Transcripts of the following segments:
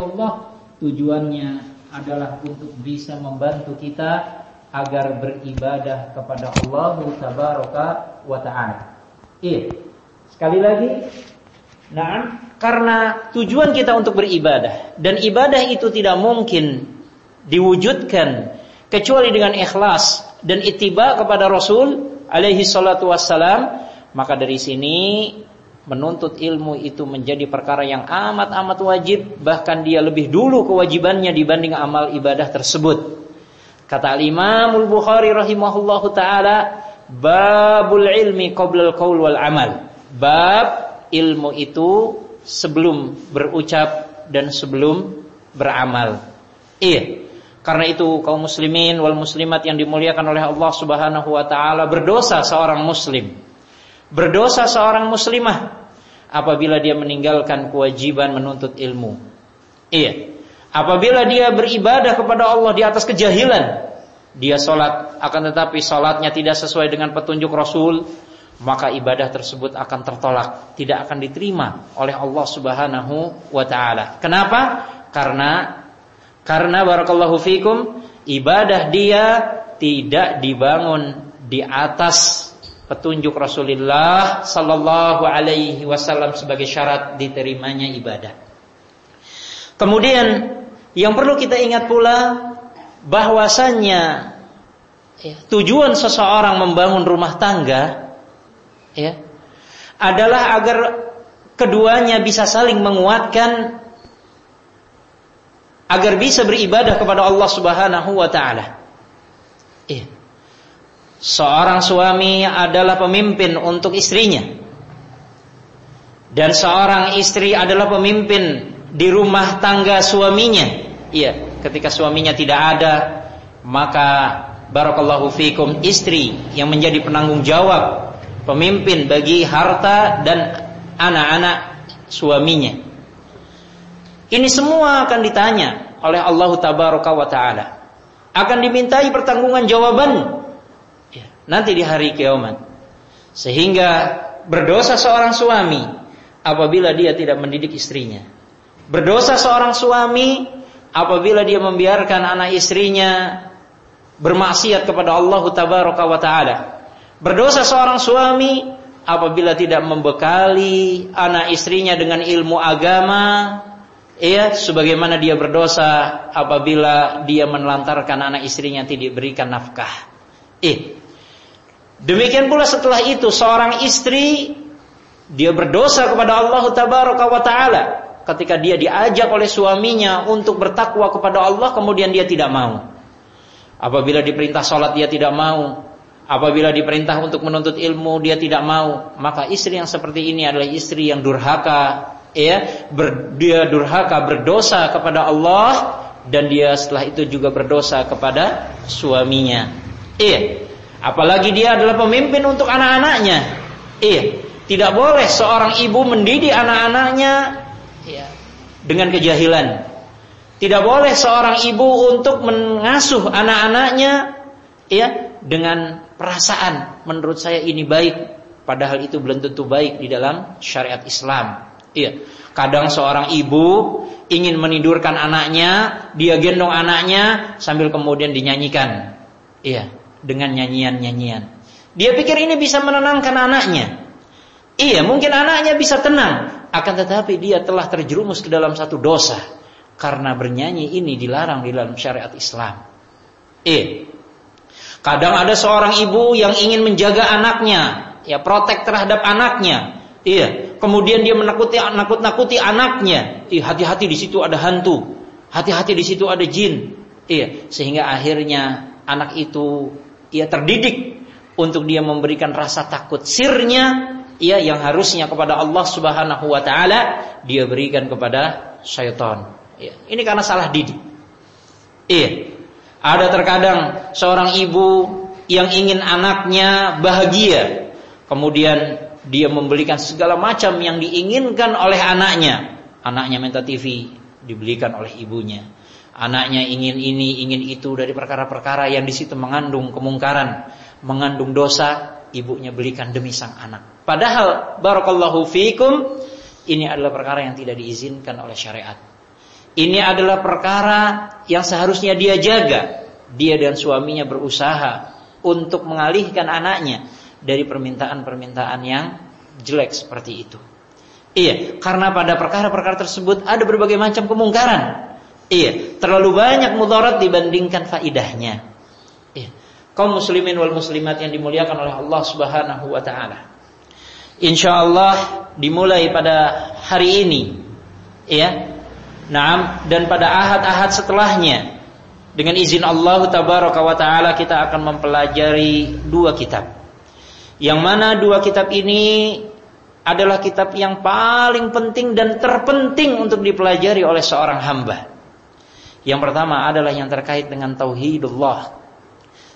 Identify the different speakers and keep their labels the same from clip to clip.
Speaker 1: Allah tujuannya adalah untuk bisa membantu kita agar beribadah kepada Allah tabaraka wa taala. Iya. Sekali lagi, nah, karena tujuan kita untuk beribadah dan ibadah itu tidak mungkin diwujudkan kecuali dengan ikhlas dan ittiba kepada Rasul alaihi salatu wassalam, maka dari sini menuntut ilmu itu menjadi perkara yang amat-amat wajib bahkan dia lebih dulu kewajibannya dibanding amal ibadah tersebut. Kata Al-Imam Al-Bukhari rahimahullahu taala, babul ilmi qabla al-qaul wal amal. Bab ilmu itu sebelum berucap dan sebelum beramal. Iya. Karena itu kaum muslimin wal muslimat yang dimuliakan oleh Allah Subhanahu wa taala berdosa seorang muslim. Berdosa seorang muslimah apabila dia meninggalkan kewajiban menuntut ilmu. Iya. Apabila dia beribadah kepada Allah di atas kejahilan, dia sholat akan tetapi sholatnya tidak sesuai dengan petunjuk Rasul, maka ibadah tersebut akan tertolak, tidak akan diterima oleh Allah Subhanahu wa taala. Kenapa? Karena karena barakallahu fikum ibadah dia tidak dibangun di atas petunjuk Rasulullah sallallahu alaihi wasallam sebagai syarat diterimanya ibadah. Kemudian yang perlu kita ingat pula bahwasannya ya, tujuan seseorang membangun rumah tangga ya adalah agar keduanya bisa saling menguatkan agar bisa beribadah kepada Allah Subhanahu wa taala. Iya. Seorang suami adalah pemimpin untuk istrinya. Dan seorang istri adalah pemimpin di rumah tangga suaminya. Iya, ketika suaminya tidak ada, maka barakallahu fikum istri yang menjadi penanggung jawab, pemimpin bagi harta dan anak-anak suaminya. Ini semua akan ditanya oleh Allah Tabaraka wa taala. Akan dimintai pertanggungan jawaban nanti di hari kiamat. Sehingga berdosa seorang suami apabila dia tidak mendidik istrinya. Berdosa seorang suami apabila dia membiarkan anak istrinya bermaksiat kepada Allah Tabaraka wa taala. Berdosa seorang suami apabila tidak membekali anak istrinya dengan ilmu agama Iya, sebagaimana dia berdosa apabila dia menelantarkan anak istrinya tidak diberikan nafkah. Eh, demikian pula setelah itu seorang istri dia berdosa kepada Allah Tabaraka wa taala ketika dia diajak oleh suaminya untuk bertakwa kepada Allah kemudian dia tidak mau. Apabila diperintah sholat dia tidak mau. Apabila diperintah untuk menuntut ilmu dia tidak mau. Maka istri yang seperti ini adalah istri yang durhaka, ya ber, dia durhaka berdosa kepada Allah dan dia setelah itu juga berdosa kepada suaminya. Iya. Apalagi dia adalah pemimpin untuk anak-anaknya. Iya. Tidak boleh seorang ibu mendidik anak-anaknya ya, dengan kejahilan. Tidak boleh seorang ibu untuk mengasuh anak-anaknya ya dengan perasaan menurut saya ini baik padahal itu belum tentu baik di dalam syariat Islam. Iya. Kadang seorang ibu ingin menidurkan anaknya, dia gendong anaknya sambil kemudian dinyanyikan. Iya, dengan nyanyian-nyanyian. Dia pikir ini bisa menenangkan anaknya. Iya, mungkin anaknya bisa tenang, akan tetapi dia telah terjerumus ke dalam satu dosa karena bernyanyi ini dilarang di dalam syariat Islam. Iya. Kadang ada seorang ibu yang ingin menjaga anaknya, ya protek terhadap anaknya, Iya, kemudian dia menakuti nakut-nakuti anaknya. Iya, hati-hati di situ ada hantu. Hati-hati di situ ada jin. Iya, sehingga akhirnya anak itu ia terdidik untuk dia memberikan rasa takut sirnya ia yang harusnya kepada Allah Subhanahu wa taala dia berikan kepada syaitan. Iya, ini karena salah didik. Iya. Ada terkadang seorang ibu yang ingin anaknya bahagia, kemudian dia membelikan segala macam yang diinginkan oleh anaknya. Anaknya minta TV, dibelikan oleh ibunya. Anaknya ingin ini, ingin itu dari perkara-perkara yang di situ mengandung kemungkaran, mengandung dosa, ibunya belikan demi sang anak. Padahal barakallahu fiikum ini adalah perkara yang tidak diizinkan oleh syariat. Ini adalah perkara yang seharusnya dia jaga. Dia dan suaminya berusaha untuk mengalihkan anaknya dari permintaan-permintaan yang jelek seperti itu. Iya, karena pada perkara-perkara tersebut ada berbagai macam kemungkaran. Iya, terlalu banyak mudarat dibandingkan faidahnya. Iya. Kaum muslimin wal muslimat yang dimuliakan oleh Allah Subhanahu wa taala. Insyaallah dimulai pada hari ini. Ya. Naam dan pada ahad-ahad setelahnya dengan izin Allah tabaraka wa taala kita akan mempelajari dua kitab. Yang mana dua kitab ini adalah kitab yang paling penting dan terpenting untuk dipelajari oleh seorang hamba. Yang pertama adalah yang terkait dengan tauhidullah.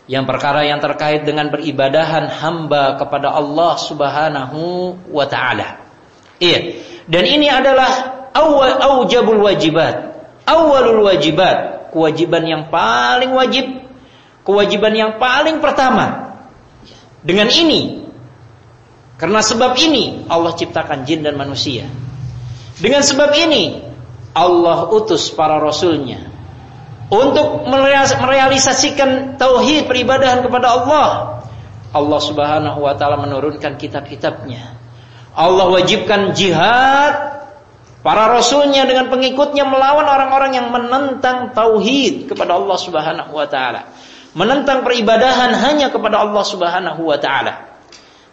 Speaker 1: Yang perkara yang terkait dengan beribadahan hamba kepada Allah Subhanahu wa taala. Iya. Dan ini adalah awal aujabul wajibat. Awalul wajibat, kewajiban yang paling wajib, kewajiban yang paling pertama. Dengan ini karena sebab ini Allah ciptakan jin dan manusia. Dengan sebab ini Allah utus para rasulnya untuk merealisasikan tauhid peribadahan kepada Allah. Allah Subhanahu wa taala menurunkan kitab-kitabnya. Allah wajibkan jihad para rasulnya dengan pengikutnya melawan orang-orang yang menentang tauhid kepada Allah Subhanahu wa taala. Menentang peribadahan hanya kepada Allah Subhanahu wa taala.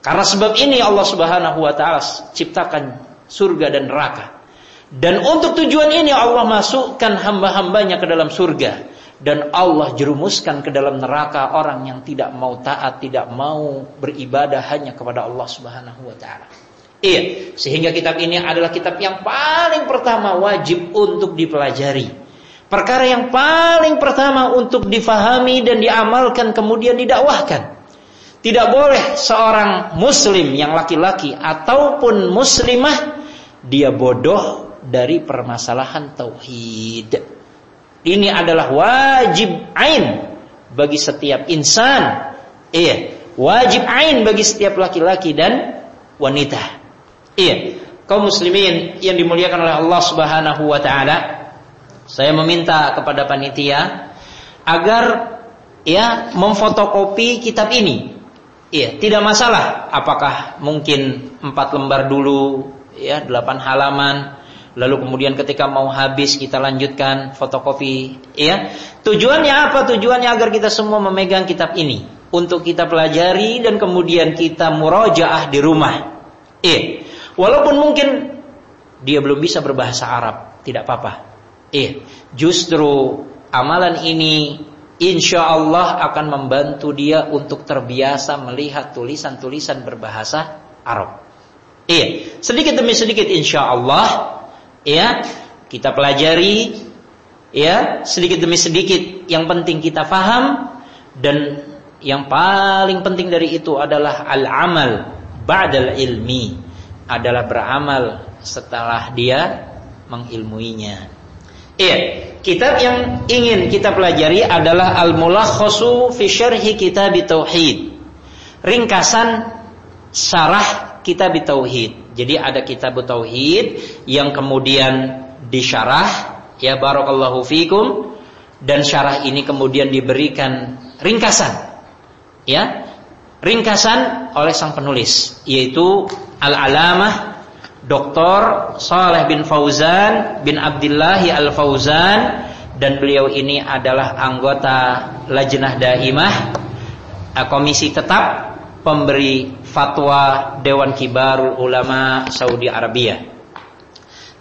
Speaker 1: Karena sebab ini Allah Subhanahu wa taala ciptakan surga dan neraka. Dan untuk tujuan ini Allah masukkan hamba-hambanya ke dalam surga dan Allah jerumuskan ke dalam neraka orang yang tidak mau taat, tidak mau beribadah hanya kepada Allah Subhanahu wa taala. Iya, sehingga kitab ini adalah kitab yang paling pertama wajib untuk dipelajari. Perkara yang paling pertama untuk difahami dan diamalkan kemudian didakwahkan. Tidak boleh seorang muslim yang laki-laki ataupun muslimah dia bodoh dari permasalahan tauhid. Ini adalah wajib ain bagi setiap insan. Iya, wajib ain bagi setiap laki-laki dan wanita. Iya, kaum muslimin yang dimuliakan oleh Allah Subhanahu wa taala, saya meminta kepada panitia agar ya memfotokopi kitab ini Iya, tidak masalah. Apakah mungkin empat lembar dulu, ya delapan halaman, lalu kemudian ketika mau habis kita lanjutkan fotokopi, ya. Tujuannya apa? Tujuannya agar kita semua memegang kitab ini untuk kita pelajari dan kemudian kita murojaah di rumah. Iya. Walaupun mungkin dia belum bisa berbahasa Arab, tidak apa-apa. Iya. Justru amalan ini insya Allah akan membantu dia untuk terbiasa melihat tulisan-tulisan berbahasa Arab. Iya, sedikit demi sedikit insya Allah, ya kita pelajari, ya sedikit demi sedikit. Yang penting kita faham dan yang paling penting dari itu adalah al-amal ba'dal ilmi adalah beramal setelah dia mengilmuinya. Iya, kitab yang ingin kita pelajari adalah Al-Mulakhasu fi Syarhi Kitab Tauhid. Ringkasan syarah Kitab Tauhid. Jadi ada Kitab Tauhid yang kemudian disyarah ya barakallahu fikum dan syarah ini kemudian diberikan ringkasan. Ya. Ringkasan oleh sang penulis yaitu Al-Alamah Dr. Saleh bin Fauzan bin Abdillahi Al Fauzan dan beliau ini adalah anggota Lajnah Daimah eh, komisi tetap pemberi fatwa Dewan Kibarul Ulama Saudi Arabia.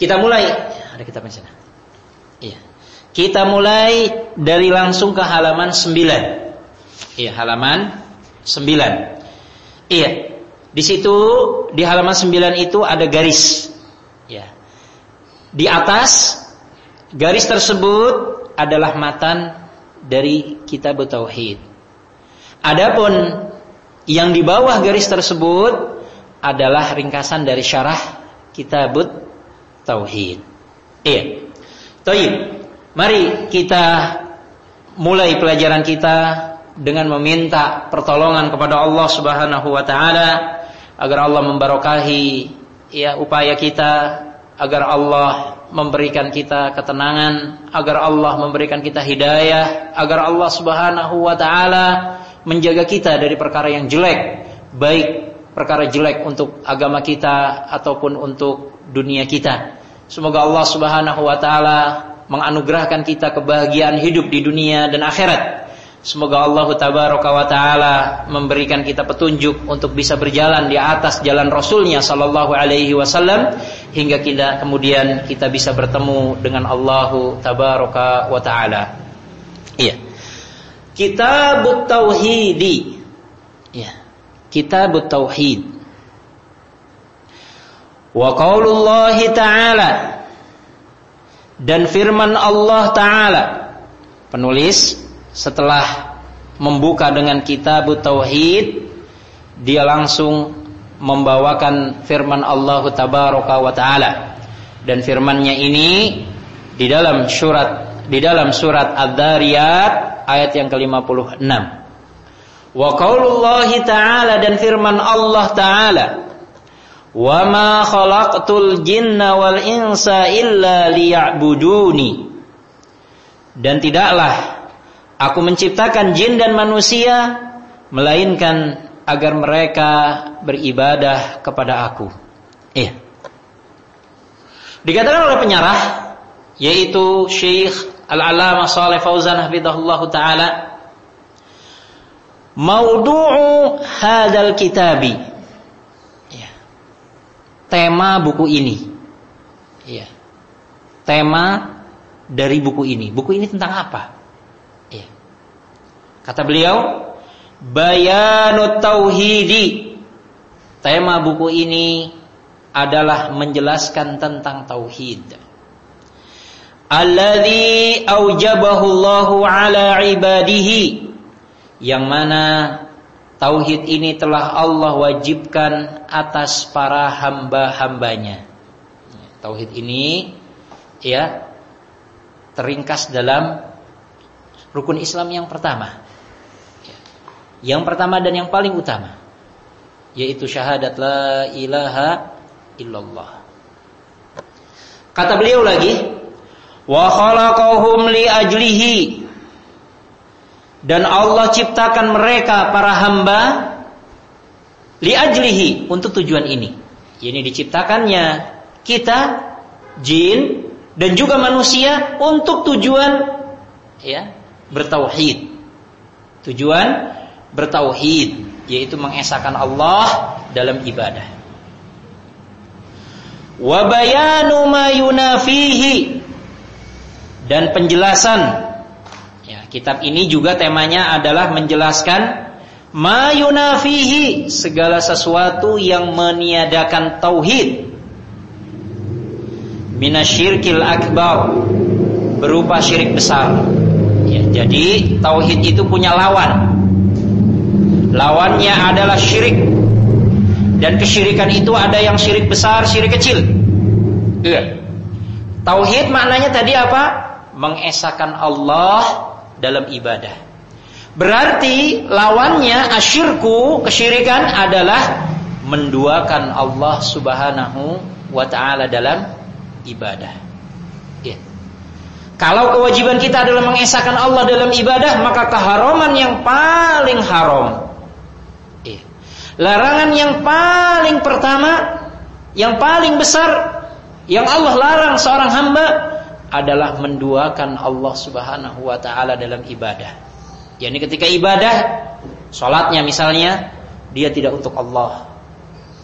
Speaker 1: Kita mulai ada kitab di sana. Iya. Kita mulai dari langsung ke halaman 9. Iya, halaman 9. Iya, di situ di halaman 9 itu ada garis. Ya. Di atas garis tersebut adalah matan dari kitab tauhid. Adapun yang di bawah garis tersebut adalah ringkasan dari syarah kitab tauhid. Iya. Taib. Mari kita mulai pelajaran kita dengan meminta pertolongan kepada Allah Subhanahu wa taala agar Allah membarokahi ya upaya kita agar Allah memberikan kita ketenangan, agar Allah memberikan kita hidayah, agar Allah Subhanahu wa taala menjaga kita dari perkara yang jelek, baik perkara jelek untuk agama kita ataupun untuk dunia kita. Semoga Allah Subhanahu wa taala menganugerahkan kita kebahagiaan hidup di dunia dan akhirat Semoga Allah tabaraka wa taala memberikan kita petunjuk untuk bisa berjalan di atas jalan Rasulnya sallallahu alaihi wasallam hingga kita kemudian kita bisa bertemu dengan Allah tabaraka wa taala. Iya. Kitabut tauhidi. Iya. Kitabut tauhid. Wa qaulullah ta'ala dan firman Allah taala penulis setelah membuka dengan kitab tauhid dia langsung membawakan firman Allah tabaraka wa taala dan firmannya ini di dalam surat di dalam surat Ad-Dariyat ayat yang ke-56 wa qaulullahi ta'ala dan firman Allah taala wa ma khalaqtul jinna wal insa illa liya'buduni dan tidaklah Aku menciptakan jin dan manusia melainkan agar mereka beribadah kepada aku. Iya. Dikatakan oleh penyarah yaitu Syekh Al-Allamah Shalih Fauzan hafizahullah taala Maudu'u hadal kitabi ya. Tema buku ini ya. Tema dari buku ini Buku ini tentang apa? Kata beliau, Bayanut Tauhidi. Tema buku ini adalah menjelaskan tentang tauhid. Alladzi aujabahu Allahu ala ibadihi. Yang mana tauhid ini telah Allah wajibkan atas para hamba-hambanya. Tauhid ini ya teringkas dalam rukun Islam yang pertama. Yang pertama dan yang paling utama yaitu syahadat la ilaha illallah. Kata beliau lagi, wa khalaqahum li ajlihi dan Allah ciptakan mereka para hamba li ajlihi untuk tujuan ini. Ini diciptakannya kita jin dan juga manusia untuk tujuan ya bertauhid. Tujuan bertauhid yaitu mengesahkan Allah dalam ibadah. Wa bayanu ma yunafihi dan penjelasan ya, kitab ini juga temanya adalah menjelaskan ma yunafihi segala sesuatu yang meniadakan tauhid minasyirkil akbar berupa syirik besar. Ya, jadi tauhid itu punya lawan Lawannya adalah syirik. Dan kesyirikan itu ada yang syirik besar, syirik kecil. Iya. Tauhid maknanya tadi apa? Mengesahkan Allah dalam ibadah. Berarti lawannya asyirku, kesyirikan adalah menduakan Allah Subhanahu wa taala dalam ibadah. Ya. Kalau kewajiban kita adalah mengesahkan Allah dalam ibadah, maka keharaman yang paling haram Larangan yang paling pertama, yang paling besar yang Allah larang seorang hamba adalah menduakan Allah Subhanahu wa taala dalam ibadah. Yani ketika ibadah, salatnya misalnya dia tidak untuk Allah.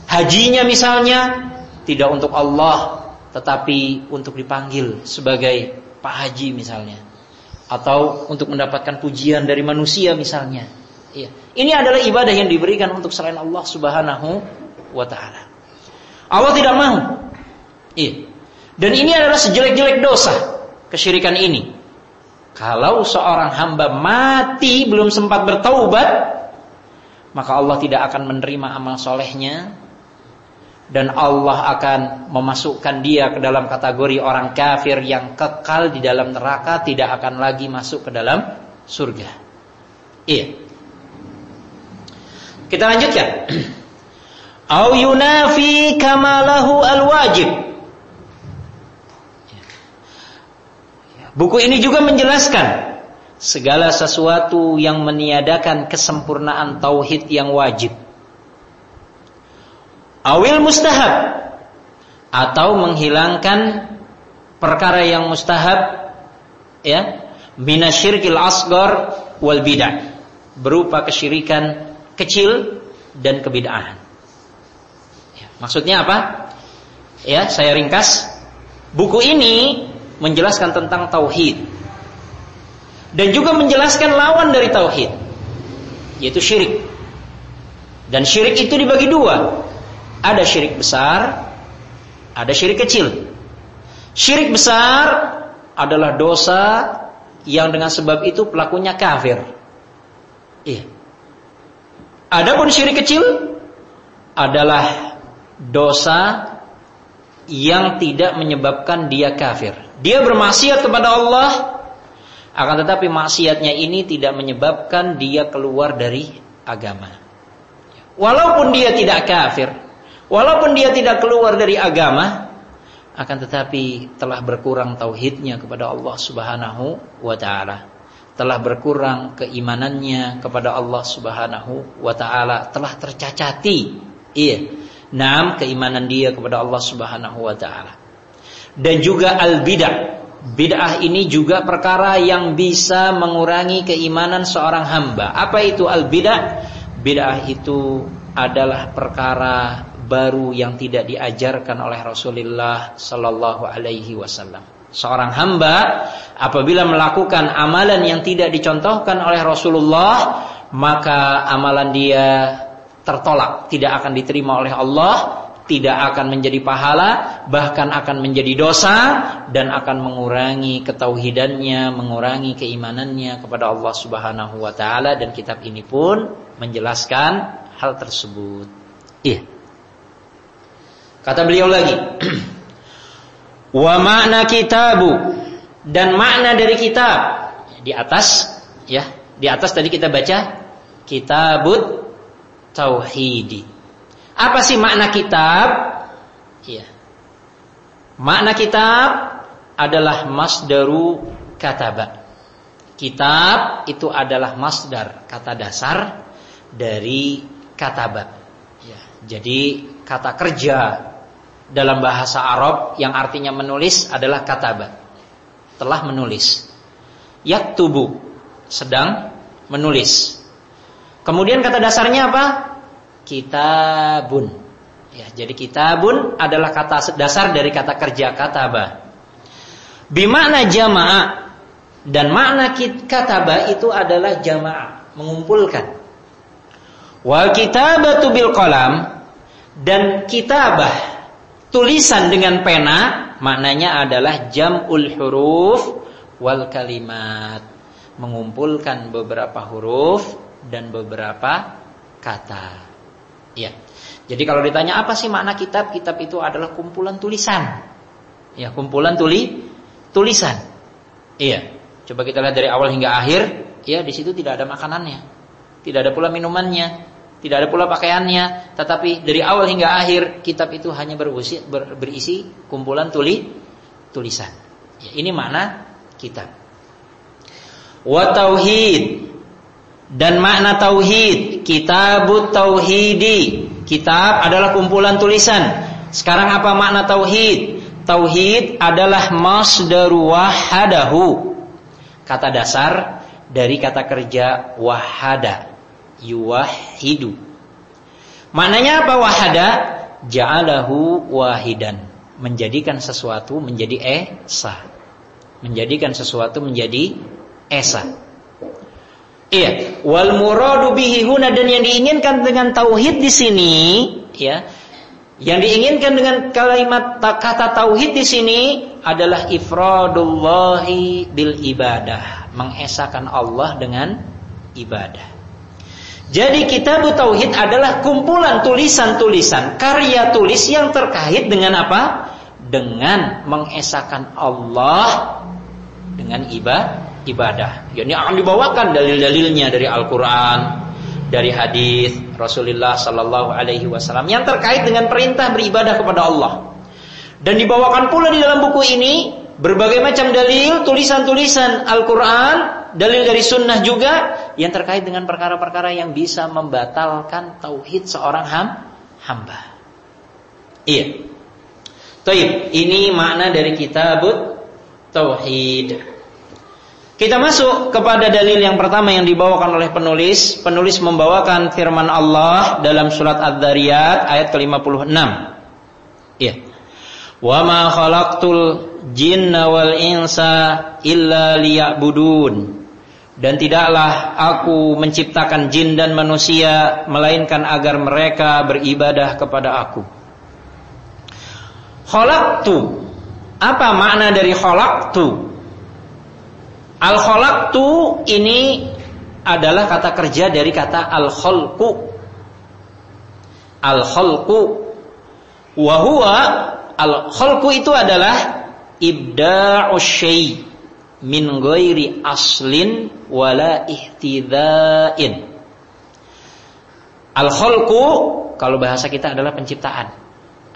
Speaker 1: Hajinya misalnya tidak untuk Allah, tetapi untuk dipanggil sebagai Pak Haji misalnya. Atau untuk mendapatkan pujian dari manusia misalnya Iya. Ini adalah ibadah yang diberikan untuk selain Allah Subhanahu wa taala. Allah tidak mau. Iya. Dan ini adalah sejelek-jelek dosa kesyirikan ini. Kalau seorang hamba mati belum sempat bertaubat, maka Allah tidak akan menerima amal solehnya dan Allah akan memasukkan dia ke dalam kategori orang kafir yang kekal di dalam neraka tidak akan lagi masuk ke dalam surga. Iya. Kita lanjutkan. Au yunafi kamalahu alwajib. Buku ini juga menjelaskan segala sesuatu yang meniadakan kesempurnaan tauhid yang wajib. Awil mustahab atau menghilangkan perkara yang mustahab ya minasyirkil asgar wal bidah berupa kesyirikan kecil dan kebid'ahan. Ya, maksudnya apa? Ya, saya ringkas. Buku ini menjelaskan tentang tauhid dan juga menjelaskan lawan dari tauhid yaitu syirik. Dan syirik itu dibagi dua. Ada syirik besar, ada syirik kecil. Syirik besar adalah dosa yang dengan sebab itu pelakunya kafir. Iya. Adapun syirik kecil adalah dosa yang tidak menyebabkan dia kafir. Dia bermaksiat kepada Allah akan tetapi maksiatnya ini tidak menyebabkan dia keluar dari agama. Walaupun dia tidak kafir, walaupun dia tidak keluar dari agama, akan tetapi telah berkurang tauhidnya kepada Allah Subhanahu wa taala telah berkurang keimanannya kepada Allah Subhanahu wa taala, telah tercacati. Iya. Naam keimanan dia kepada Allah Subhanahu wa taala. Dan juga al-bidah. Bid'ah ini juga perkara yang bisa mengurangi keimanan seorang hamba. Apa itu al-bidah? Bid'ah itu adalah perkara baru yang tidak diajarkan oleh Rasulullah sallallahu alaihi wasallam seorang hamba apabila melakukan amalan yang tidak dicontohkan oleh Rasulullah maka amalan dia tertolak tidak akan diterima oleh Allah tidak akan menjadi pahala bahkan akan menjadi dosa dan akan mengurangi ketauhidannya mengurangi keimanannya kepada Allah Subhanahu wa taala. Dan kitab ini pun menjelaskan hal tersebut. Iya. Kata beliau lagi Wa makna kitabu dan makna dari kitab di atas ya di atas tadi kita baca kitabut tauhidi. Apa sih makna kitab? Ya. Makna kitab adalah masdaru kataba. Kitab itu adalah masdar, kata dasar dari kataba. Ya, jadi kata kerja dalam bahasa Arab yang artinya menulis adalah kataba. Telah menulis. Yaktubu sedang menulis. Kemudian kata dasarnya apa? Kitabun. Ya, jadi kitabun adalah kata dasar dari kata kerja kataba. Bimakna jamaah dan makna kataba itu adalah jamaah, mengumpulkan. Wal kitabatu bil qalam dan kitabah Tulisan dengan pena maknanya adalah jamul huruf wal kalimat, mengumpulkan beberapa huruf dan beberapa kata. Ya. Jadi kalau ditanya apa sih makna kitab? Kitab itu adalah kumpulan tulisan. Ya, kumpulan tuli tulisan. Iya. Coba kita lihat dari awal hingga akhir, ya di situ tidak ada makanannya. Tidak ada pula minumannya, tidak ada pula pakaiannya, tetapi dari awal hingga akhir kitab itu hanya berisi, ber, berisi kumpulan tuli tulisan. Ya, ini makna kitab. Wa tauhid dan makna tauhid, kitabut tauhidi. Kitab adalah kumpulan tulisan. Sekarang apa makna tauhid? Tauhid adalah masdaru wahadahu. Kata dasar dari kata kerja wahada yuwahidu. Maknanya apa wahada? Ja'alahu wahidan. Menjadikan sesuatu menjadi esa. Menjadikan sesuatu menjadi esa. Iya, wal muradu bihi huna dan yang diinginkan dengan tauhid di sini, ya. Yang diinginkan dengan kalimat kata tauhid di sini adalah ifradullahi bil ibadah, mengesahkan Allah dengan ibadah. Jadi kitab tauhid adalah kumpulan tulisan-tulisan karya tulis yang terkait dengan apa? Dengan mengesahkan Allah dengan ibadah ibadah. Ini akan dibawakan dalil-dalilnya dari Al-Qur'an, dari hadis Rasulullah sallallahu alaihi wasallam yang terkait dengan perintah beribadah kepada Allah. Dan dibawakan pula di dalam buku ini berbagai macam dalil, tulisan-tulisan Al-Quran, dalil dari sunnah juga yang terkait dengan perkara-perkara yang bisa membatalkan tauhid seorang ham, hamba. Iya. Taib, ini makna dari kitabut tauhid. Kita masuk kepada dalil yang pertama yang dibawakan oleh penulis. Penulis membawakan firman Allah dalam surat Ad-Dariyat ayat ke-56. Iya. Wa ma khalaqtul jinna wal insa illa liya'budun. Dan tidaklah aku menciptakan jin dan manusia melainkan agar mereka beribadah kepada aku. Khalaqtu. Apa makna dari khalaqtu? Al khalaqtu ini adalah kata kerja dari kata al khalqu. Al khalqu al khalqu itu adalah ibda'u syai min ghairi aslin wala ihtidha'in. Al khalqu kalau bahasa kita adalah penciptaan.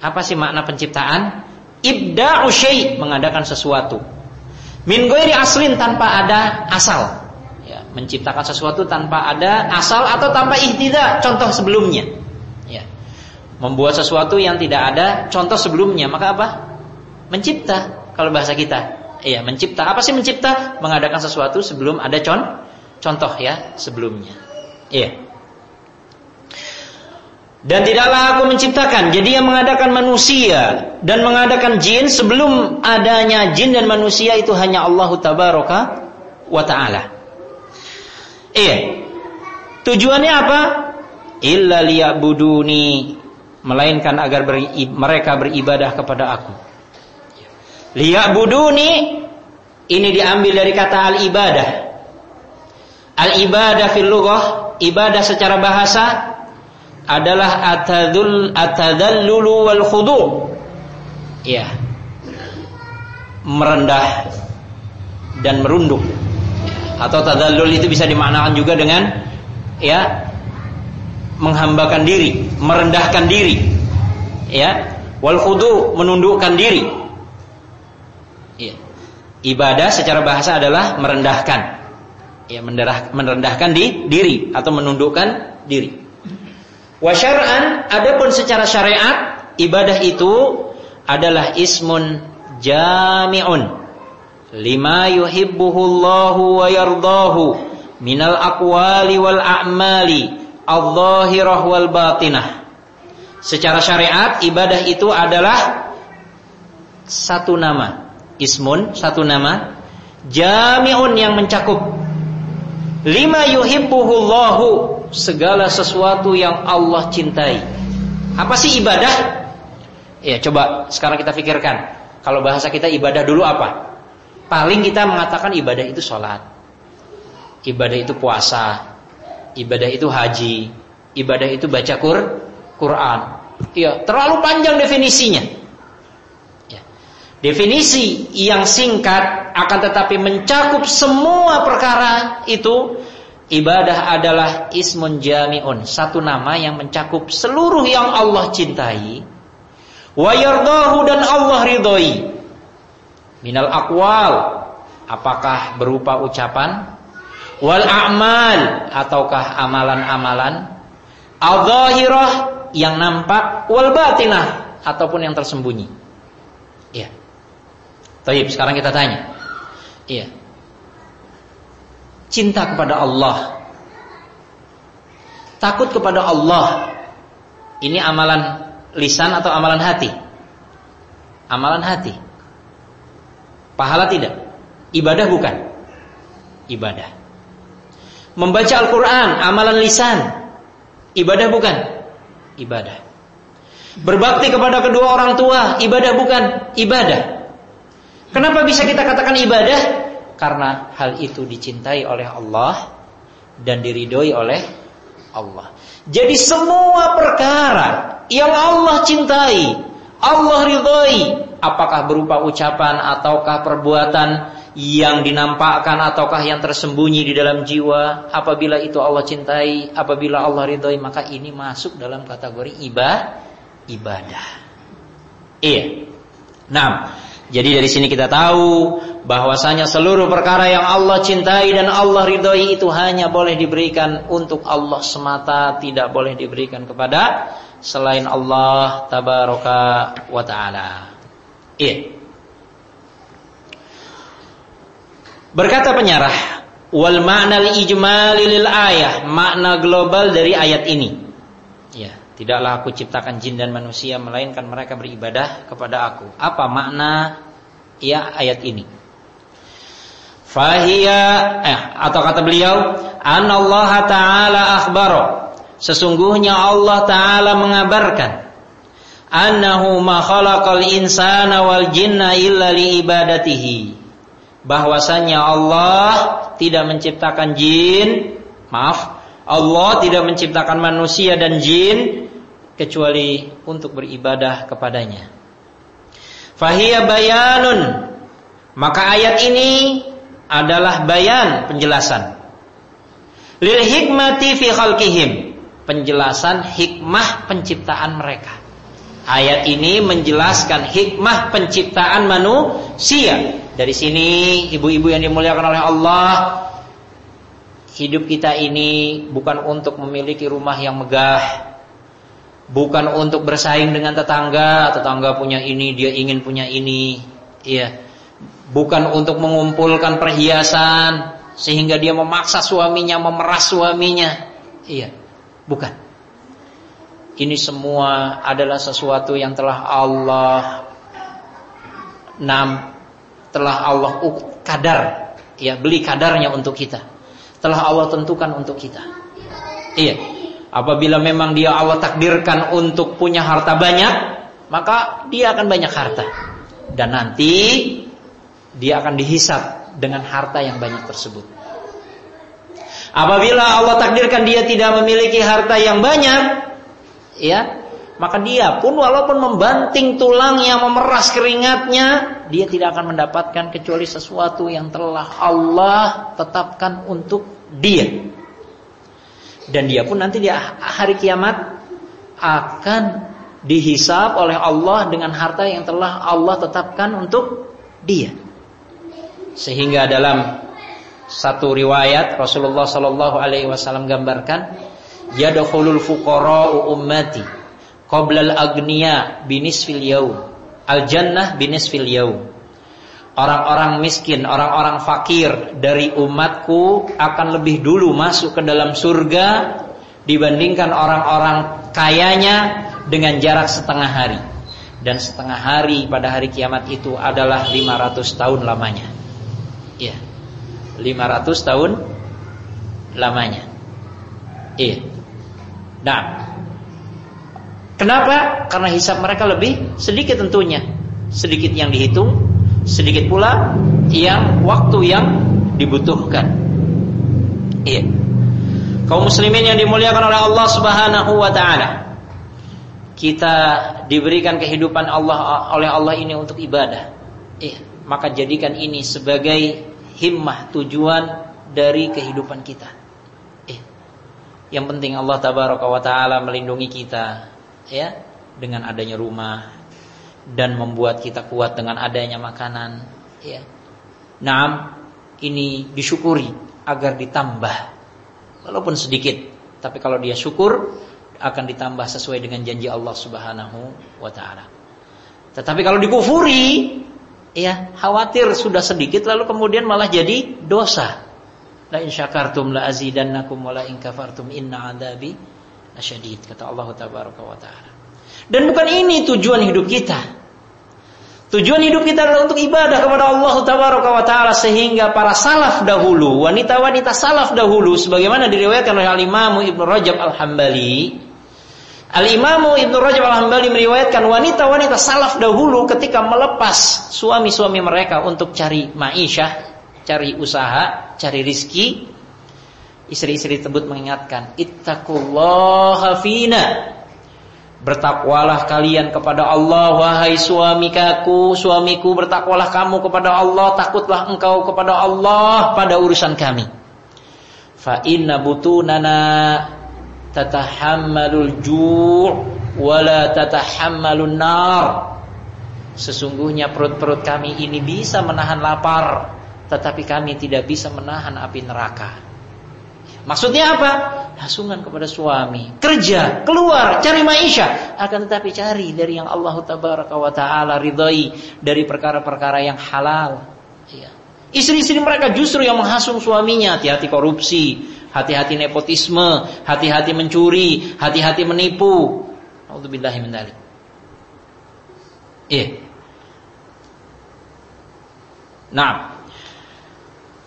Speaker 1: Apa sih makna penciptaan? Ibda'u syai mengadakan sesuatu. Min ghairi aslin tanpa ada asal. Ya, menciptakan sesuatu tanpa ada asal atau tanpa ihtida contoh sebelumnya. Ya. Membuat sesuatu yang tidak ada contoh sebelumnya, maka apa? Mencipta kalau bahasa kita. Iya, mencipta. Apa sih mencipta? Mengadakan sesuatu sebelum ada con contoh ya sebelumnya. Iya. Dan tidaklah aku menciptakan. Jadi yang mengadakan manusia dan mengadakan jin sebelum adanya jin dan manusia itu hanya Allah tabaraka wa taala. Iya. Tujuannya apa? Illa liya'buduni melainkan agar beri, mereka beribadah kepada aku. Liya'buduni ini diambil dari kata al-ibadah. Al-ibadah fil lughah, ibadah secara bahasa adalah atadul atadallulu wal khudu. Ya. Merendah dan merunduk. Atau tadallul itu bisa dimaknakan juga dengan ya menghambakan diri, merendahkan diri. Ya. Wal khudu menundukkan diri. Iya. Ibadah secara bahasa adalah merendahkan. Ya, merendahkan di diri atau menundukkan diri. Wa syar'an adapun secara syariat ibadah itu adalah ismun jami'un. Lima yuhibbuhu Allahu wa yardahu minal aqwali wal a'mali adh-dhahirah wal batinah. Secara syariat ibadah itu adalah satu nama. Ismun satu nama. Jami'un yang mencakup lima yuhibbuhullahu segala sesuatu yang Allah cintai. Apa sih ibadah? Ya coba sekarang kita pikirkan. Kalau bahasa kita ibadah dulu apa? Paling kita mengatakan ibadah itu sholat. Ibadah itu puasa. Ibadah itu haji. Ibadah itu baca Qur Quran. Iya terlalu panjang definisinya. Definisi yang singkat akan tetapi mencakup semua perkara itu ibadah adalah ismun jami'un, satu nama yang mencakup seluruh yang Allah cintai. Wa yardahu dan Allah ridhoi. Minal aqwal, apakah berupa ucapan? Wal a'mal ataukah amalan-amalan? Al-zahirah yang nampak wal batinah ataupun yang tersembunyi. Ya. Taib, sekarang kita tanya. Iya. Cinta kepada Allah. Takut kepada Allah. Ini amalan lisan atau amalan hati? Amalan hati. Pahala tidak? Ibadah bukan? Ibadah. Membaca Al-Quran, amalan lisan. Ibadah bukan? Ibadah. Berbakti kepada kedua orang tua, ibadah bukan? Ibadah. Kenapa bisa kita katakan ibadah? Karena hal itu dicintai oleh Allah dan diridhoi oleh Allah. Jadi semua perkara yang Allah cintai, Allah ridhoi, apakah berupa ucapan ataukah perbuatan yang dinampakkan ataukah yang tersembunyi di dalam jiwa, apabila itu Allah cintai, apabila Allah ridhoi, maka ini masuk dalam kategori ibadah. Ibadah. Iya. Nah, Jadi dari sini kita tahu bahwasanya seluruh perkara yang Allah cintai dan Allah ridhoi itu hanya boleh diberikan untuk Allah semata, tidak boleh diberikan kepada selain Allah tabaraka wa taala. Iya. Berkata penyarah, wal makna ijmali lil ayah, makna global dari ayat ini. Ya, tidaklah aku ciptakan jin dan manusia melainkan mereka beribadah kepada aku. Apa makna ya ayat ini? Fahia eh, atau kata beliau, Allah taala akhbaro. Sesungguhnya Allah taala mengabarkan annahu ma khalaqal insana wal jinna illa li ibadatihi bahwasanya Allah tidak menciptakan jin, maaf, Allah tidak menciptakan manusia dan jin kecuali untuk beribadah kepadanya. Fahiyya bayanun. Maka ayat ini adalah bayan penjelasan. Lil hikmati fi khalqihim. Penjelasan hikmah penciptaan mereka. Ayat ini menjelaskan hikmah penciptaan manusia dari sini ibu-ibu yang dimuliakan oleh Allah Hidup kita ini bukan untuk memiliki rumah yang megah Bukan untuk bersaing dengan tetangga Tetangga punya ini, dia ingin punya ini Iya Bukan untuk mengumpulkan perhiasan Sehingga dia memaksa suaminya, memeras suaminya. Iya Bukan. Ini semua adalah sesuatu yang telah Allah Nam telah Allah kadar. Ya beli kadarnya untuk kita. Telah Allah tentukan untuk kita. Iya apabila memang dia Allah takdirkan untuk punya harta banyak maka dia akan banyak harta. Dan nanti dia akan dihisap dengan harta yang banyak tersebut apabila Allah takdirkan dia tidak memiliki harta yang banyak ya maka dia pun walaupun membanting tulangnya, memeras keringatnya, dia tidak akan mendapatkan kecuali sesuatu yang telah Allah tetapkan untuk dia. Dan dia pun nanti di hari kiamat akan dihisap oleh Allah dengan harta yang telah Allah tetapkan untuk dia. Sehingga dalam satu riwayat Rasulullah Shallallahu Alaihi Wasallam gambarkan, yadkhulul fuqara'u ummati qoblal agniya binisfil yaum al jannah binisfil yaum. Orang-orang miskin orang-orang fakir dari umatku akan lebih dulu masuk ke dalam surga dibandingkan orang-orang kayanya dengan jarak setengah hari. Dan setengah hari pada hari kiamat itu adalah 500 tahun lamanya ya 500 tahun lamanya iya nah Kenapa? Karena hisap mereka lebih sedikit tentunya. Sedikit yang dihitung, sedikit pula yang waktu yang dibutuhkan. Iya. Kaum muslimin yang dimuliakan oleh Allah Subhanahu wa taala. Kita diberikan kehidupan Allah oleh Allah ini untuk ibadah. Iya, maka jadikan ini sebagai himmah tujuan dari kehidupan kita. Iya. Yang penting Allah tabaraka wa taala melindungi kita ya dengan adanya rumah dan membuat kita kuat dengan adanya makanan ya. Naam ini disyukuri agar ditambah walaupun sedikit tapi kalau dia syukur akan ditambah sesuai dengan janji Allah Subhanahu wa taala. Tetapi kalau dikufuri ya khawatir sudah sedikit lalu kemudian malah jadi dosa. La in syakartum la azidannakum wa la in kafartum inna adabi asyadid kata Allah tabaraka wa taala. Dan bukan ini tujuan hidup kita. Tujuan hidup kita adalah untuk ibadah kepada Allah tabaraka wa taala sehingga para salaf dahulu, wanita-wanita salaf dahulu sebagaimana diriwayatkan oleh Al-Imam Ibnu Rajab Al-Hambali. Al-Imam Ibnu Rajab Al-Hambali meriwayatkan wanita-wanita salaf dahulu ketika melepas suami-suami mereka untuk cari ma'isyah, cari usaha, cari rizki, Istri-istri tersebut mengingatkan, "Ittaqullaha fina." Bertakwalah kalian kepada Allah wahai suamikaku, suamiku bertakwalah kamu kepada Allah, takutlah engkau kepada Allah pada urusan kami. Fa inna butunana tatahammalul ju' wala tatahammalun nar. Sesungguhnya perut-perut kami ini bisa menahan lapar, tetapi kami tidak bisa menahan api neraka. Maksudnya apa? Hasungan kepada suami, kerja, keluar, cari maisha, akan tetapi cari dari yang Allah tabaraka wa taala ridhoi dari perkara-perkara yang halal. Ya. Istri-istri mereka justru yang menghasung suaminya, hati-hati korupsi, hati-hati nepotisme, hati-hati mencuri, hati-hati menipu. Alhamdulillah min Iya. Nah,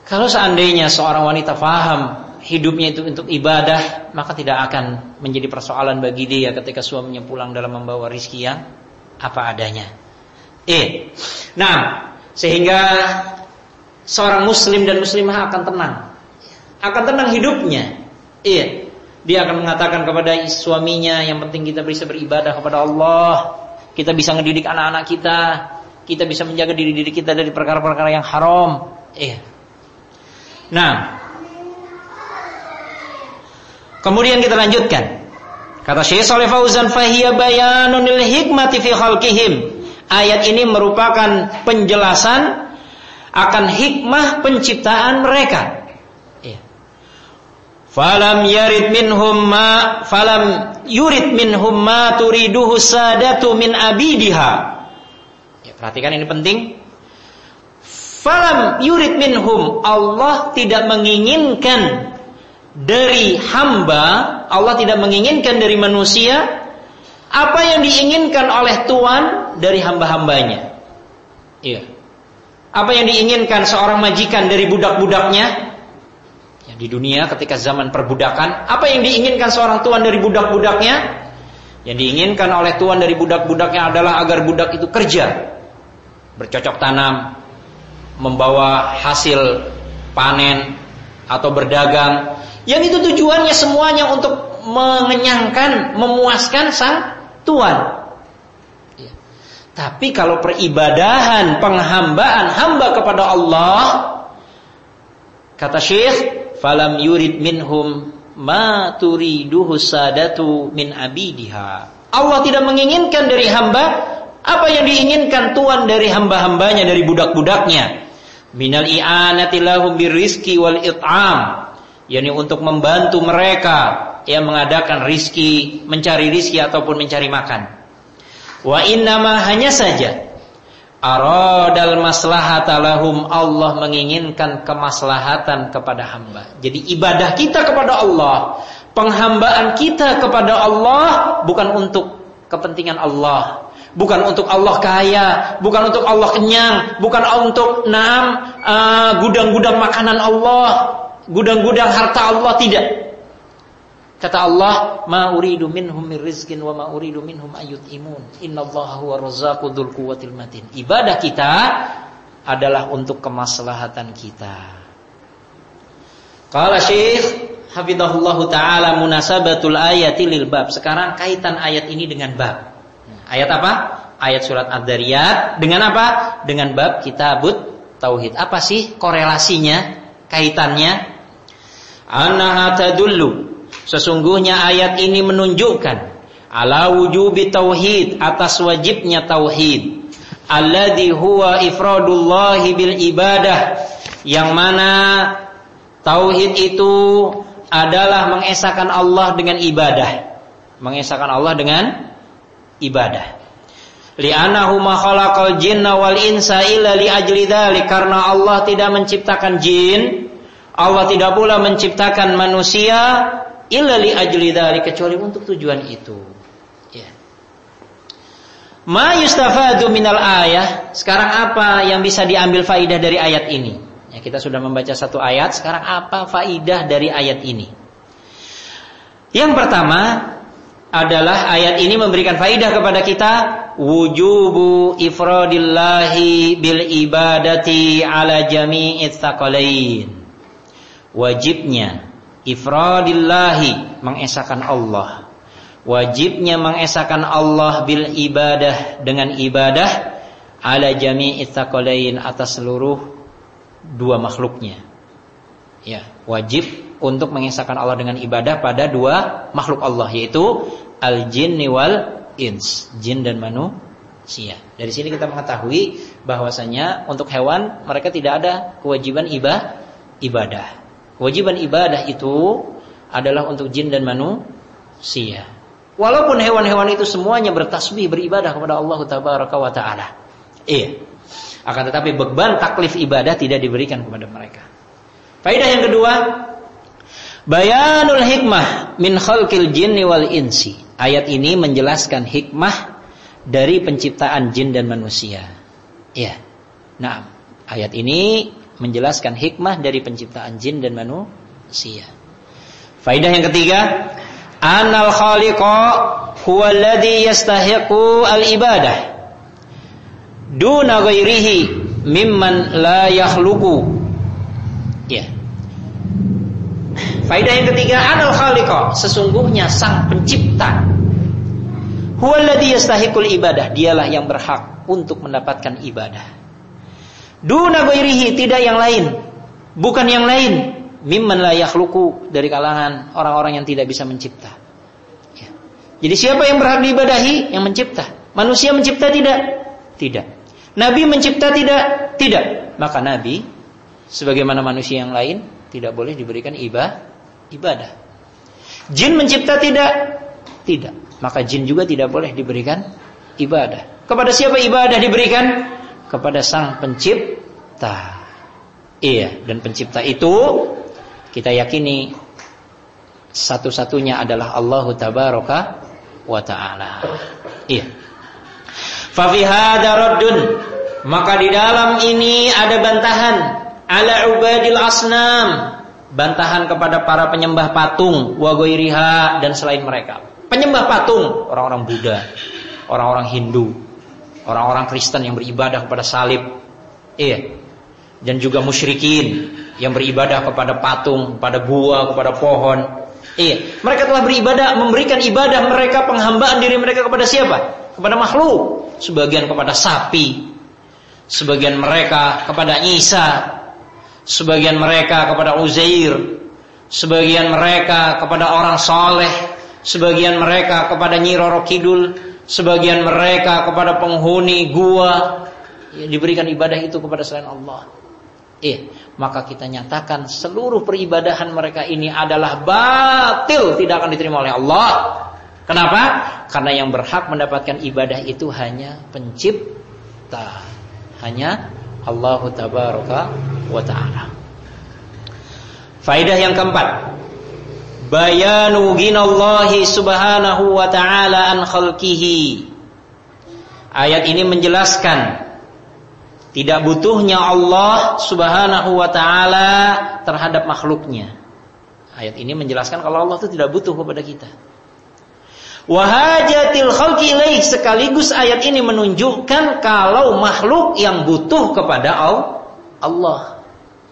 Speaker 1: kalau seandainya seorang wanita faham hidupnya itu untuk ibadah, maka tidak akan menjadi persoalan bagi dia ketika suaminya pulang dalam membawa rizki yang apa adanya. Eh, nah, sehingga seorang muslim dan muslimah akan tenang, akan tenang hidupnya. Iya, dia akan mengatakan kepada suaminya, yang penting kita bisa beribadah kepada Allah, kita bisa ngedidik anak-anak kita, kita bisa menjaga diri diri kita dari perkara-perkara yang haram. Iya. Nah, kemudian kita lanjutkan. Kata Syekh Saleh Fauzan fahiya bayanun lil hikmati fi khalqihim. Ayat ini merupakan penjelasan akan hikmah penciptaan mereka. Falam yarid minhum ma falam yurid minhum ma turiduhu sadatu min abidiha Perhatikan ini penting. Falam yurid minhum Allah tidak menginginkan dari hamba, Allah tidak menginginkan dari manusia apa yang diinginkan oleh Tuhan dari hamba-hambanya. Iya. Apa yang diinginkan seorang majikan dari budak-budaknya? Ya, di dunia ketika zaman perbudakan, apa yang diinginkan seorang tuan dari budak-budaknya? Yang diinginkan oleh tuan dari budak-budaknya adalah agar budak itu kerja, bercocok tanam, membawa hasil panen atau berdagang. Yang itu tujuannya semuanya untuk mengenyangkan, memuaskan sang tuan. Ya. Tapi kalau peribadahan, penghambaan hamba kepada Allah, kata Syekh, falam yurid minhum ma turiduhu sadatu min abidiha. Allah tidak menginginkan dari hamba apa yang diinginkan Tuhan dari hamba-hambanya, dari budak-budaknya? Minal i'anati lahum birrizki wal it'am. Yani untuk membantu mereka yang mengadakan rizki, mencari rizki ataupun mencari makan. Wa innama hanya saja aradal maslahata lahum Allah menginginkan kemaslahatan kepada hamba. Jadi ibadah kita kepada Allah, penghambaan kita kepada Allah bukan untuk kepentingan Allah, Bukan untuk Allah kaya, bukan untuk Allah kenyang, bukan untuk enam uh, gudang-gudang makanan Allah, gudang-gudang harta Allah tidak. Kata Allah, "Ma uridu minhum min rizqin wa ma uridu minhum imun. Innallaha huwa razzaqu dzul quwwatil matin." Ibadah kita adalah untuk kemaslahatan kita. Qala Syekh Hafizahullah taala munasabatul ayati lil bab. Sekarang kaitan ayat ini dengan bab. Ayat apa? Ayat surat Ad-Dariyat dengan apa? Dengan bab kitabut tauhid. Apa sih korelasinya, kaitannya? Annaha tadullu. Sesungguhnya ayat ini menunjukkan ala wujubi tauhid atas wajibnya tauhid. Alladhi huwa ifradullahi bil ibadah. Yang mana tauhid itu adalah mengesahkan Allah dengan ibadah. Mengesahkan Allah dengan ibadah. Li'anahu ma khalaqal jinna wal insa illa li ajli dhalik karena Allah tidak menciptakan jin, Allah tidak pula menciptakan manusia illa li ajli dhalik kecuali untuk tujuan itu. Ya. Ma yustafadu minal ayah. Sekarang apa yang bisa diambil faidah dari ayat ini? Ya, kita sudah membaca satu ayat, sekarang apa faidah dari ayat ini? Yang pertama, adalah ayat ini memberikan faidah kepada kita wujubu ifradillahi bil ibadati ala jami'i tsaqalain. Wajibnya ifradillahi mengesahkan Allah. Wajibnya mengesahkan Allah bil ibadah dengan ibadah ala jami'i tsaqalain atas seluruh dua makhluknya. Ya, wajib untuk mengesahkan Allah dengan ibadah pada dua makhluk Allah yaitu al jinni wal ins, jin dan manu, manusia. Dari sini kita mengetahui bahwasanya untuk hewan mereka tidak ada kewajiban ibadah. Ibadah. Kewajiban ibadah itu adalah untuk jin dan manusia. Walaupun hewan-hewan itu semuanya bertasbih beribadah kepada Allah Tabaraka wa taala. Iya. Akan tetapi beban taklif ibadah tidak diberikan kepada mereka. Faidah yang kedua, bayanul hikmah min khalqil jinni wal insi. Ayat ini menjelaskan hikmah dari penciptaan jin dan manusia. Iya. Nah, ayat ini menjelaskan hikmah dari penciptaan jin dan manusia. Faidah yang ketiga, anal khaliqa huwa alladhi yastahiqu al ibadah duna ghairihi mimman la yakhluqu. Ya. Faidah yang ketiga anal khaliqa sesungguhnya sang pencipta. Huwa alladhi yastahiqul ibadah dialah yang berhak untuk mendapatkan ibadah duna ghairihi tidak yang lain bukan yang lain mimman la yakhluqu dari kalangan orang-orang yang tidak bisa mencipta. Ya. Jadi siapa yang berhak diibadahi? Yang mencipta. Manusia mencipta tidak? Tidak. Nabi mencipta tidak? Tidak. Maka Nabi sebagaimana manusia yang lain tidak boleh diberikan ibadah. ibadah. Jin mencipta tidak? Tidak. Maka jin juga tidak boleh diberikan ibadah. Kepada siapa ibadah diberikan? Kepada sang pencipta. Iya, dan pencipta itu kita yakini satu-satunya adalah Allah tabaraka wa taala. Iya. Fa fi maka di dalam ini ada bantahan ala ubadil asnam bantahan kepada para penyembah patung wa dan selain mereka. Penyembah patung orang-orang Buddha, orang-orang Hindu, orang-orang Kristen yang beribadah kepada salib. Iya. Dan juga musyrikin yang beribadah kepada patung, kepada gua, kepada pohon. Iya, mereka telah beribadah, memberikan ibadah mereka, penghambaan diri mereka kepada siapa? Kepada makhluk. Sebagian kepada sapi, sebagian mereka kepada Isa, sebagian mereka kepada Uzair, sebagian mereka kepada orang soleh, sebagian mereka kepada Nyi Roro Kidul, sebagian mereka kepada penghuni gua. Ya, diberikan ibadah itu kepada selain Allah. Iya, maka kita nyatakan seluruh peribadahan mereka ini adalah batil, tidak akan diterima oleh Allah. Kenapa? Karena yang berhak mendapatkan ibadah itu hanya pencipta, hanya Allah tabaraka wa taala. Faidah yang keempat, bayanu ginallahi subhanahu wa taala an khalqihi. Ayat ini menjelaskan tidak butuhnya Allah Subhanahu wa taala terhadap makhluknya. Ayat ini menjelaskan kalau Allah itu tidak butuh kepada kita. Wahajatil khalqi ilaih sekaligus ayat ini menunjukkan kalau makhluk yang butuh kepada Allah.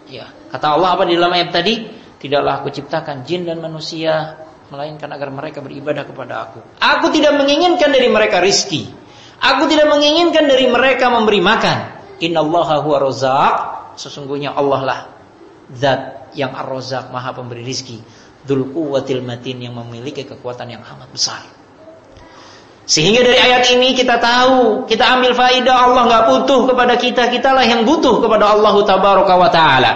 Speaker 1: Ya, kata Allah apa di dalam ayat tadi? Tidaklah aku ciptakan jin dan manusia melainkan agar mereka beribadah kepada aku. Aku tidak menginginkan dari mereka rizki. Aku tidak menginginkan dari mereka memberi makan. Innallaha huwa razaq. Sesungguhnya Allah lah zat yang ar-razaq, maha pemberi rizki. Dzul quwwatil matin yang memiliki kekuatan yang amat besar. Sehingga dari ayat ini kita tahu, kita ambil faidah Allah nggak butuh kepada kita, kitalah yang butuh kepada Allah tabaraka wa taala.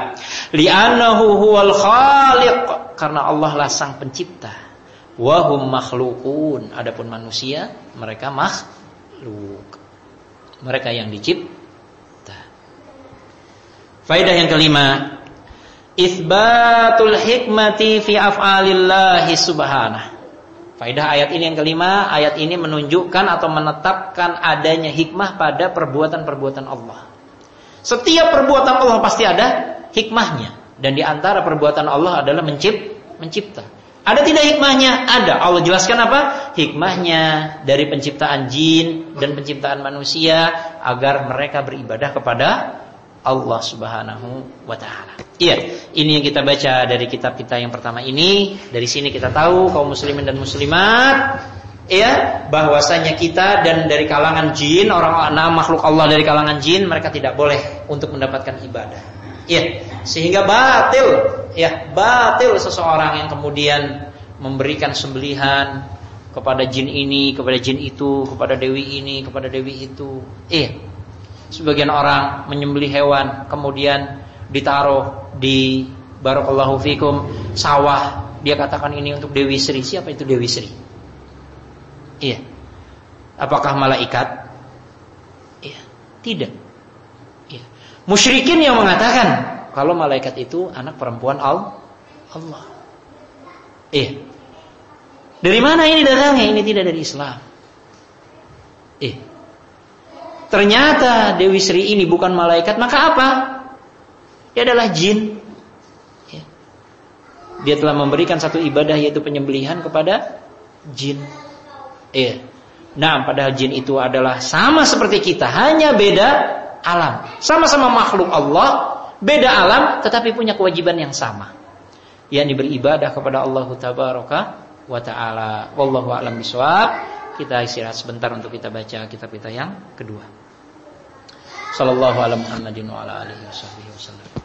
Speaker 1: Li'annahu huwal khaliq, karena Allah lah sang pencipta. Wahum makhlukun, adapun manusia mereka makhluk. Mereka yang dicipta Faidah yang kelima, isbatul hikmati fi af'alillahi subhanah. Faidah ayat ini yang kelima, ayat ini menunjukkan atau menetapkan adanya hikmah pada perbuatan-perbuatan Allah. Setiap perbuatan Allah pasti ada hikmahnya dan di antara perbuatan Allah adalah mencipt, mencipta. Ada tidak hikmahnya? Ada. Allah jelaskan apa? Hikmahnya dari penciptaan jin dan penciptaan manusia agar mereka beribadah kepada Allah Subhanahu wa taala. Iya, ini yang kita baca dari kitab kita yang pertama ini. Dari sini kita tahu kaum muslimin dan muslimat ya bahwasanya kita dan dari kalangan jin orang makhluk Allah dari kalangan jin mereka tidak boleh untuk mendapatkan ibadah. Iya, sehingga batil ya batil seseorang yang kemudian memberikan sembelihan kepada jin ini, kepada jin itu, kepada dewi ini, kepada dewi itu. Eh, sebagian orang menyembelih hewan kemudian ditaruh di barakallahu fikum sawah dia katakan ini untuk Dewi Sri. Siapa itu Dewi Sri? Iya. Apakah malaikat? Iya, tidak. Musyrikin yang mengatakan kalau malaikat itu anak perempuan Allah. Iya. Dari mana ini datangnya? Ini tidak dari Islam. Eh. Ternyata Dewi Sri ini bukan malaikat, maka apa? Dia adalah jin. Ya. Dia telah memberikan satu ibadah yaitu penyembelihan kepada jin. Eh. Nah, padahal jin itu adalah sama seperti kita, hanya beda alam. Sama-sama makhluk Allah, beda alam tetapi punya kewajiban yang sama. Yang beribadah kepada Allah Tabaraka wa taala. Wallahu a'lam bishawab. Kita istirahat sebentar untuk kita baca kitab kita yang kedua. Sallallahu ala Muhammadin wa ala alihi wasallam.